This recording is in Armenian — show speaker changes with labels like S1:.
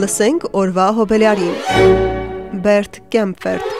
S1: Լսենք օրվա հոբելյարին։ Բերտ Կեմփերտ